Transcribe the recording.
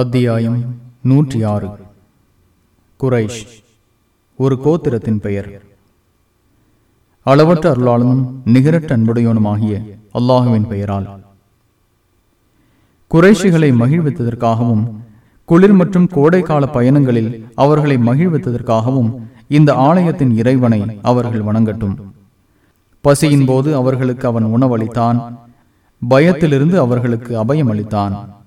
அத்தியாயம் நூற்றி ஆறு குரைஷ் ஒரு கோத்திரத்தின் பெயர். அளவற்ற அருளாளனும் நிகரட்ட அன்புடையவனுமாகிய அல்லாஹுவின் பெயரால். குறைஷிகளை மகிழ்வித்ததற்காகவும் குளிர் மற்றும் கோடைக்கால பயணங்களில் அவர்களை மகிழ்வித்ததற்காகவும் இந்த ஆலயத்தின் இறைவனை அவர்கள் வணங்கட்டும். பசியின் போது அவர்களுக்கு அவன் உணவளித்தான் பயத்திலிருந்து அவர்களுக்கு அபயம் அளித்தான்